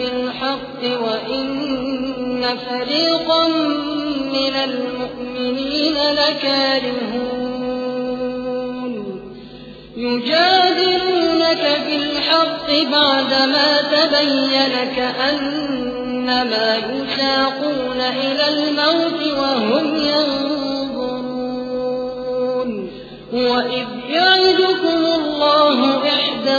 بالحق وإن فريقا من المؤمنين لكارهون. يجادلونك في الحق بعدما تبين كأنما يساقون إلى الموت وهم ينظرون. وإذ يعدكم الله إحدى